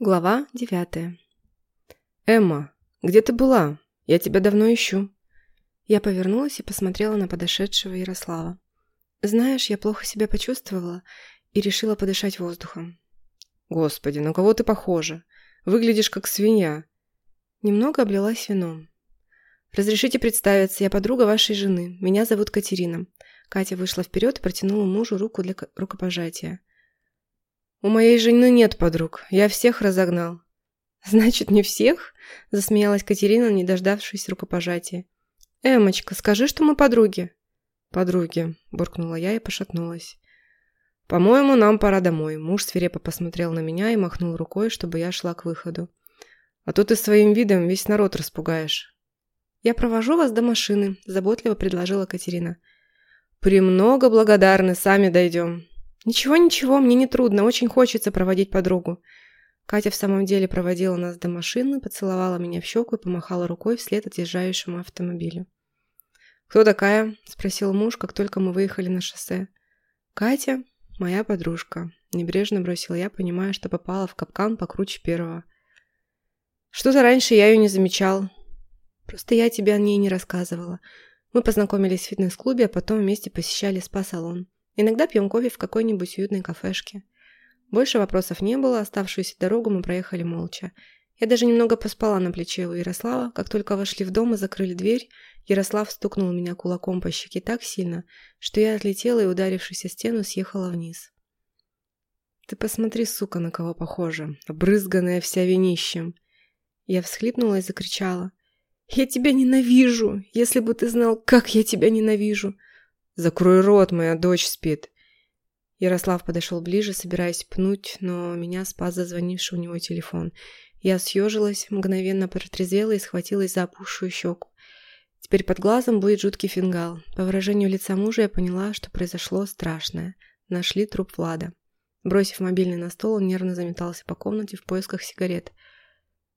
Глава девятая. «Эмма, где ты была? Я тебя давно ищу». Я повернулась и посмотрела на подошедшего Ярослава. «Знаешь, я плохо себя почувствовала и решила подышать воздухом». «Господи, на кого ты похожа? Выглядишь как свинья». Немного облилась вином. «Разрешите представиться, я подруга вашей жены. Меня зовут Катерина». Катя вышла вперед и протянула мужу руку для рукопожатия. «У моей жены нет подруг. Я всех разогнал». «Значит, не всех?» – засмеялась Катерина, не дождавшись рукопожатия. «Эмочка, скажи, что мы подруги». «Подруги», – буркнула я и пошатнулась. «По-моему, нам пора домой». Муж свирепо посмотрел на меня и махнул рукой, чтобы я шла к выходу. «А то ты своим видом весь народ распугаешь». «Я провожу вас до машины», – заботливо предложила Катерина. «Премного благодарны, сами дойдем». «Ничего-ничего, мне не трудно, очень хочется проводить подругу». Катя в самом деле проводила нас до машины, поцеловала меня в щеку и помахала рукой вслед отъезжающему автомобилю. «Кто такая?» – спросил муж, как только мы выехали на шоссе. «Катя, моя подружка», – небрежно бросила я, понимая, что попала в капкан покруче первого. «Что-то раньше я ее не замечал». «Просто я тебе о ней не рассказывала. Мы познакомились в фитнес-клубе, а потом вместе посещали спа-салон. Иногда пьем кофе в какой-нибудь уютной кафешке. Больше вопросов не было, оставшуюся дорогу мы проехали молча. Я даже немного поспала на плече у Ярослава. Как только вошли в дом и закрыли дверь, Ярослав стукнул меня кулаком по щеке так сильно, что я отлетела и, ударившись о стену, съехала вниз. «Ты посмотри, сука, на кого похожа, обрызганная вся винищем!» Я всхлипнула и закричала. «Я тебя ненавижу! Если бы ты знал, как я тебя ненавижу!» «Закрой рот, моя дочь спит!» Ярослав подошел ближе, собираясь пнуть, но меня спас зазвонивший у него телефон. Я съежилась, мгновенно протрезвела и схватилась за опухшую щеку. Теперь под глазом будет жуткий фингал. По выражению лица мужа я поняла, что произошло страшное. Нашли труп Влада. Бросив мобильный на стол, он нервно заметался по комнате в поисках сигарет.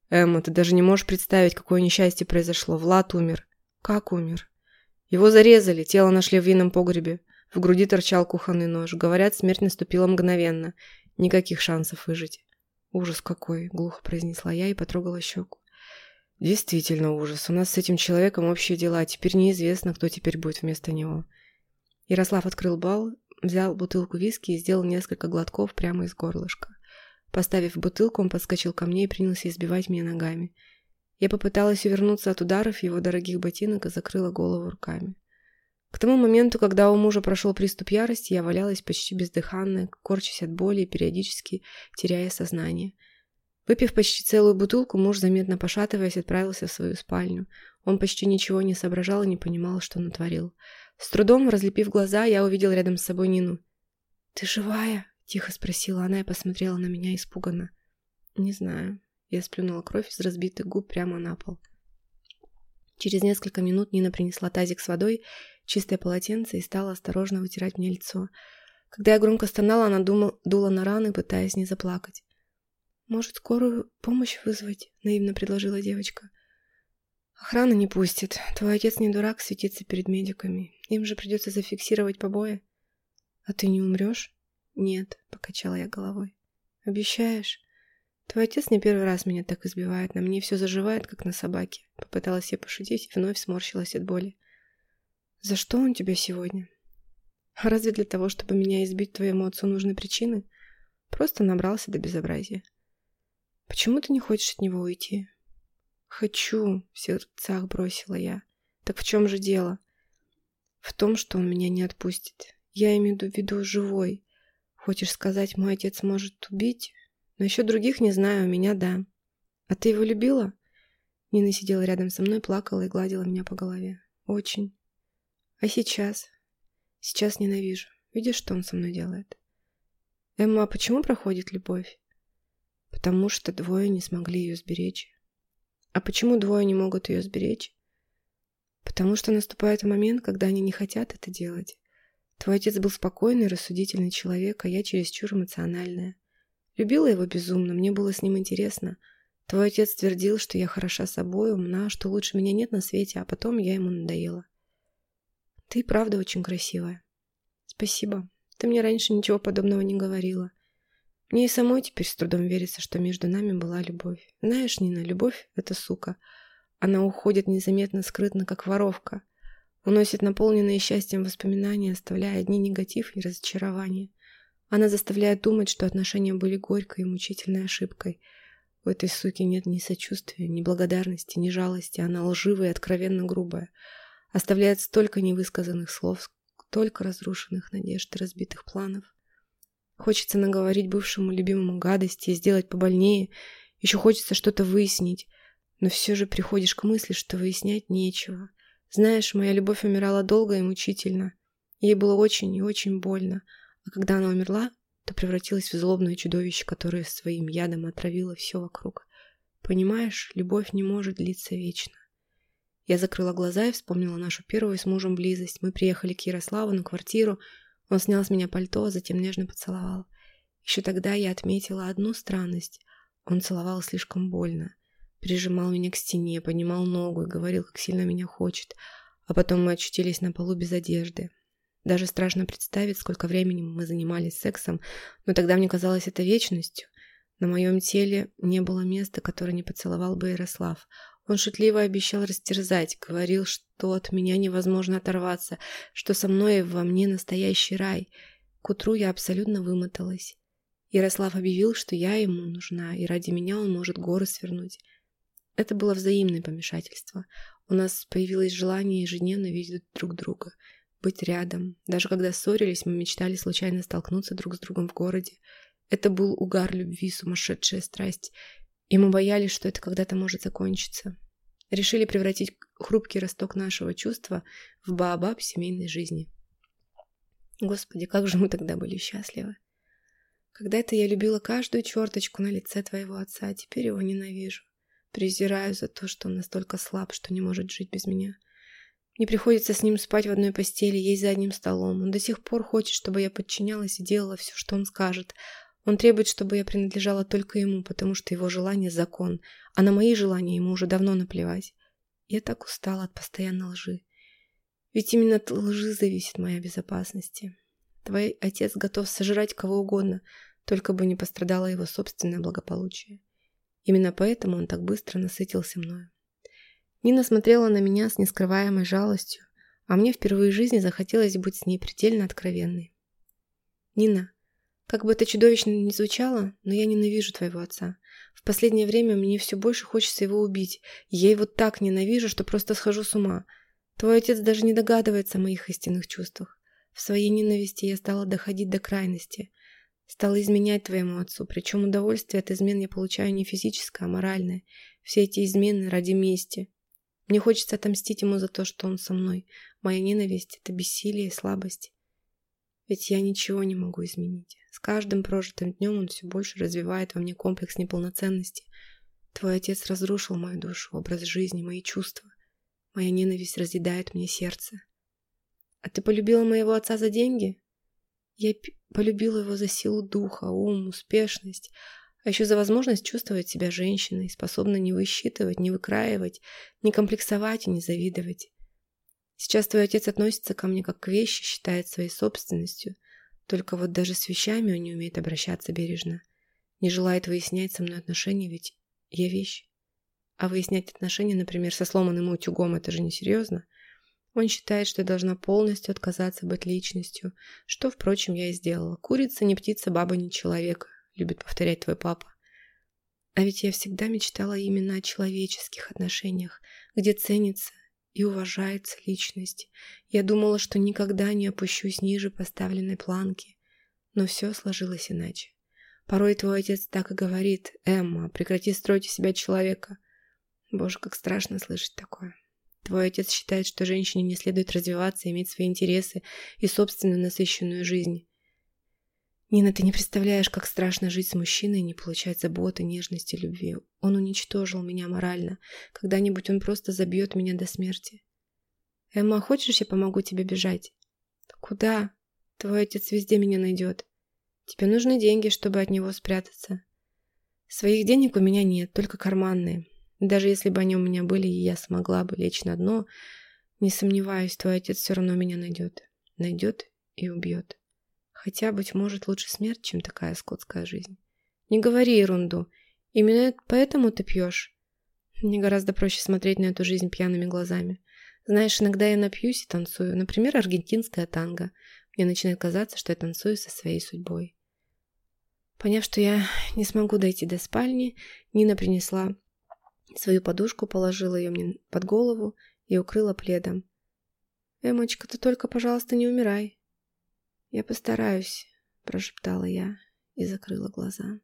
«Эмма, ты даже не можешь представить, какое несчастье произошло. Влад умер». «Как умер?» Его зарезали, тело нашли в винном погребе. В груди торчал кухонный нож. Говорят, смерть наступила мгновенно. Никаких шансов выжить. «Ужас какой!» – глухо произнесла я и потрогала щеку. «Действительно ужас. У нас с этим человеком общие дела. Теперь неизвестно, кто теперь будет вместо него». Ярослав открыл бал, взял бутылку виски и сделал несколько глотков прямо из горлышка. Поставив бутылку, он подскочил ко мне и принялся избивать меня ногами – я попыталась увернуться от ударов его дорогих ботинок и закрыла голову руками. К тому моменту, когда у мужа прошел приступ ярости, я валялась почти бездыханная, корчась от боли и периодически теряя сознание. Выпив почти целую бутылку, муж, заметно пошатываясь, отправился в свою спальню. Он почти ничего не соображал и не понимал, что натворил. С трудом, разлепив глаза, я увидел рядом с собой Нину. «Ты живая?» – тихо спросила она и посмотрела на меня испуганно. «Не знаю», я сплюнула кровь из разбитых губ прямо на пол. Через несколько минут Нина принесла тазик с водой, чистое полотенце и стала осторожно вытирать мне лицо. Когда я громко стонала, она думала, дула на раны, пытаясь не заплакать. «Может, скорую помощь вызвать?» – наивно предложила девочка. «Охрана не пустит. Твой отец не дурак светиться перед медиками. Им же придется зафиксировать побои». «А ты не умрешь?» «Нет», – покачала я головой. «Обещаешь?» Твой отец не первый раз меня так избивает, на мне все заживает, как на собаке. Попыталась я пошутить и вновь сморщилась от боли. За что он тебя сегодня? Разве для того, чтобы меня избить твоему отцу, нужны причины? Просто набрался до безобразия. Почему ты не хочешь от него уйти? Хочу, в сердцах бросила я. Так в чем же дело? В том, что он меня не отпустит. Я имею в виду живой. Хочешь сказать, мой отец может убить? Насчет других не знаю, у меня да. А ты его любила? Нина сидела рядом со мной, плакала и гладила меня по голове. Очень. А сейчас? Сейчас ненавижу. Видишь, что он со мной делает? Эмма, а почему проходит любовь? Потому что двое не смогли ее сберечь. А почему двое не могут ее сберечь? Потому что наступает момент, когда они не хотят это делать. Твой отец был спокойный, рассудительный человек, а я чересчур эмоциональная. Любила его безумно, мне было с ним интересно. Твой отец твердил, что я хороша собой, умна, что лучше меня нет на свете, а потом я ему надоела. Ты правда очень красивая. Спасибо. Ты мне раньше ничего подобного не говорила. Мне и самой теперь с трудом верится, что между нами была любовь. Знаешь, Нина, любовь — это сука. Она уходит незаметно, скрытно, как воровка. Уносит наполненные счастьем воспоминания, оставляя одни негатив и разочарование. Она заставляет думать, что отношения были горькой и мучительной ошибкой. У этой суки нет ни сочувствия, ни благодарности, ни жалости. Она лживая и откровенно грубая. Оставляет столько невысказанных слов, столько разрушенных надежд и разбитых планов. Хочется наговорить бывшему любимому гадости и сделать побольнее. Еще хочется что-то выяснить. Но все же приходишь к мысли, что выяснять нечего. Знаешь, моя любовь умирала долго и мучительно. Ей было очень и очень больно. А когда она умерла, то превратилась в злобное чудовище, которое своим ядом отравило все вокруг. Понимаешь, любовь не может длиться вечно. Я закрыла глаза и вспомнила нашу первую с мужем близость. Мы приехали к Ярославу на квартиру, он снял с меня пальто, а затем нежно поцеловал. Еще тогда я отметила одну странность. Он целовал слишком больно. Прижимал меня к стене, поднимал ногу и говорил, как сильно меня хочет. А потом мы очутились на полу без одежды. Даже страшно представить, сколько времени мы занимались сексом, но тогда мне казалось это вечностью. На моем теле не было места, которое не поцеловал бы Ярослав. Он шутливо обещал растерзать, говорил, что от меня невозможно оторваться, что со мной и во мне настоящий рай. К утру я абсолютно вымоталась. Ярослав объявил, что я ему нужна, и ради меня он может горы свернуть. Это было взаимное помешательство. У нас появилось желание ежедневно видеть друг друга, быть рядом. Даже когда ссорились, мы мечтали случайно столкнуться друг с другом в городе. Это был угар любви, сумасшедшая страсть, и мы боялись, что это когда-то может закончиться. Решили превратить хрупкий росток нашего чувства в баобаб семейной жизни. Господи, как же мы тогда были счастливы. Когда-то я любила каждую черточку на лице твоего отца, а теперь его ненавижу. Презираю за то, что он настолько слаб, что не может жить без меня. Мне приходится с ним спать в одной постели, есть за одним столом. Он до сих пор хочет, чтобы я подчинялась и делала все, что он скажет, он требует, чтобы я принадлежала только ему, потому что его желание – закон, а на мои желания ему уже давно наплевать. Я так устала от постоянной лжи. Ведь именно от лжи зависит моя безопасность. Твой отец готов сожрать кого угодно, только бы не пострадало его собственное благополучие. Именно поэтому он так быстро насытился мною. Нина смотрела на меня с нескрываемой жалостью, а мне впервые в жизни захотелось быть с ней предельно откровенной. «Нина, как бы это чудовищно ни звучало, но я ненавижу твоего отца. В последнее время мне все больше хочется его убить. Я его так ненавижу, что просто схожу с ума. Твой отец даже не догадывается о моих истинных чувствах. В своей ненависти я стала доходить до крайности. Стала изменять твоему отцу, причем удовольствие от измен я получаю не физическое, а моральное. Все эти измены ради мести. Мне хочется отомстить ему за то, что он со мной. Моя ненависть — это бессилие и слабость. Ведь я ничего не могу изменить. С каждым прожитым днем он все больше развивает во мне комплекс неполноценности. Твой отец разрушил мою душу, образ жизни, мои чувства. Моя ненависть разъедает мне сердце. А ты полюбила моего отца за деньги? Я полюбила его за силу духа, ум, успешность, а еще за возможность чувствовать себя женщиной, способной не высчитывать, не выкраивать, не комплексовать и не завидовать. Сейчас твой отец относится ко мне как к вещи, считает своей собственностью. Только вот даже с вещами он не умеет обращаться бережно. Не желает выяснять со мной отношения, ведь я вещь. А выяснять отношения, например, со сломанным утюгом, это же несерьезно. Он считает, что я должна полностью отказаться быть личностью, что, впрочем, я и сделала. Курица не птица, баба не человек, любит повторять твой папа. А ведь я всегда мечтала именно о человеческих отношениях, где ценится и уважается личность. Я думала, что никогда не опущусь ниже поставленной планки, но все сложилось иначе. Порой твой отец так и говорит, «Эмма, прекрати строить из себя человека». Боже, как страшно слышать такое. Твой отец считает, что женщине не следует развиваться, иметь свои интересы и собственную насыщенную жизнь. Нина, ты не представляешь, как страшно жить с мужчиной и не получать заботы, нежности, любви. Он уничтожил меня морально. Когда-нибудь он просто забьет меня до смерти. Эмма, хочешь, я помогу тебе бежать? Куда? Твой отец везде меня найдет. Тебе нужны деньги, чтобы от него спрятаться. Своих денег у меня нет, только карманные. Даже если бы они у меня были, и я смогла бы лечь на дно, не сомневаюсь, твой отец все равно меня найдет. Найдет и убьет. Хотя, быть может, лучше смерть, чем такая скотская жизнь. Не говори ерунду. Именно поэтому ты пьешь? Мне гораздо проще смотреть на эту жизнь пьяными глазами. Знаешь, иногда я напьюсь и танцую. Например, аргентинское танго. Мне начинает казаться, что я танцую со своей судьбой. Поняв, что я не смогу дойти до спальни, Нина принесла свою подушку, положила ее мне под голову и укрыла пледом. «Эмочка, ты только, пожалуйста, не умирай». «Я постараюсь», – прошептала я и закрыла глаза.